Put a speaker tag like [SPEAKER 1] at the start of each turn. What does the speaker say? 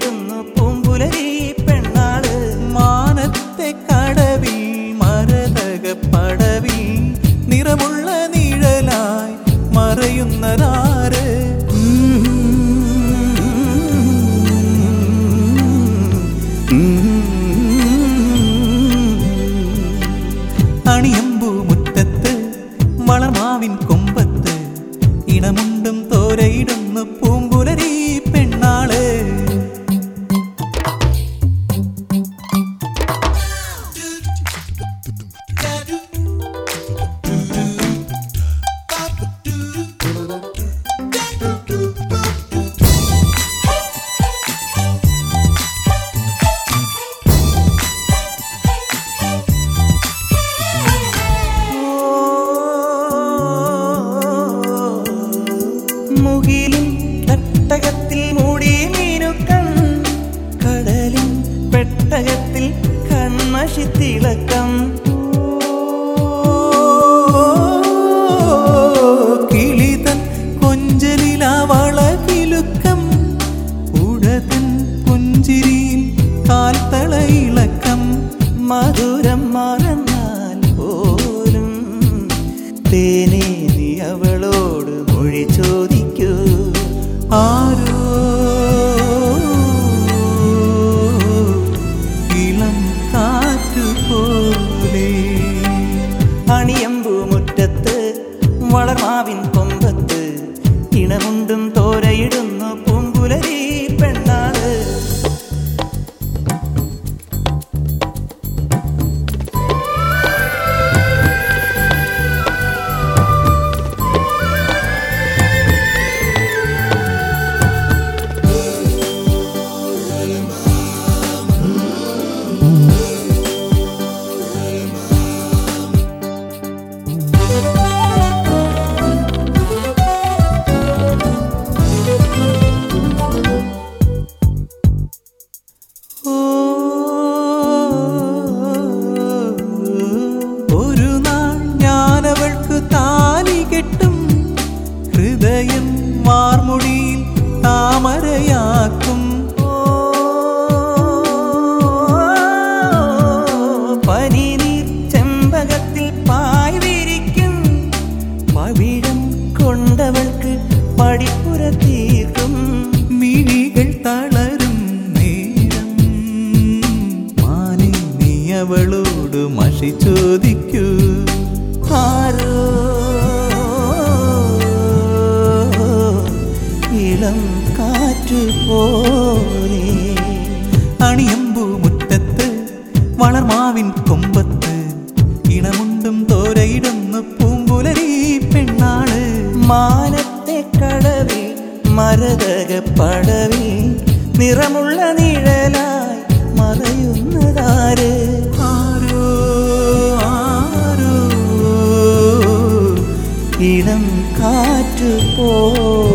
[SPEAKER 1] വിടുന്നു
[SPEAKER 2] പൂമ്പുലരി പെണ്ണാൾ. മാനത്തെ കടവിൽ മരതക പടവിൽ നിറമുള്ള നിഴലായി മറയുന്നതാര് അണിയമ്പൂ മുറ്റത്ത് വളർമാവിൻ കൊമ്പത്ത് ഇണമും ഇളക്കം
[SPEAKER 1] മധുരം മറന്നാൽ പോലും തേനേ നീ അവളോട് മൊഴി ചോദിക്കൂ.
[SPEAKER 2] ആരോ ഇളം കാറ്റു പോലെ
[SPEAKER 1] അണിയമ്പൂ മുറ്റത്ത് വളർമാവിൻ കൊമ്പത്ത് ഇണമുണ്ടും തോരയിടുന്നു പൂങ്കുലരി.
[SPEAKER 2] മാർമുടിയിൽ താമരയാക്കും.
[SPEAKER 1] പനിനീർ ചെമ്പകത്തിൽ കൊണ്ടവൾക്ക്
[SPEAKER 2] ചോദിക്കൂ
[SPEAKER 1] പോലെ
[SPEAKER 2] അണിയമ്പൂ മുറ്റത്ത് വളർമാവിൻ കൊമ്പത്ത് ഇണമുണ്ടും തോരയിടുന്ന പൂങ്കുലരി പെണ്ണാൾ.
[SPEAKER 1] മാനത്തെ കടവിൽ മരതക പടവിൽ നിറമുള്ള നിഴലായി മറയുന്നതാര്?
[SPEAKER 2] ആരോ ആരോ
[SPEAKER 1] ഇളം കാറ്റു പോലെ